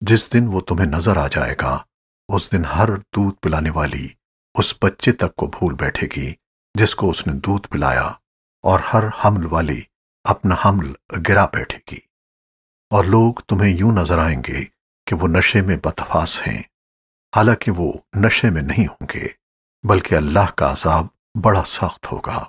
جس دن وہ تمہیں نظر آ جائے گا، اس دن ہر دودھ پلانے والی اس بچے تک کو بھول بیٹھے گی، جس کو اس نے دودھ پلایا، اور ہر حمل والی اپنا حمل گرا بیٹھے گی۔ اور لوگ تمہیں یوں نظر آئیں گے کہ وہ نشے میں بتفاس ہیں۔ حالانکہ وہ نشے میں نہیں ہوں گے، بلکہ اللہ کا عذاب بڑا سخت ہوگا۔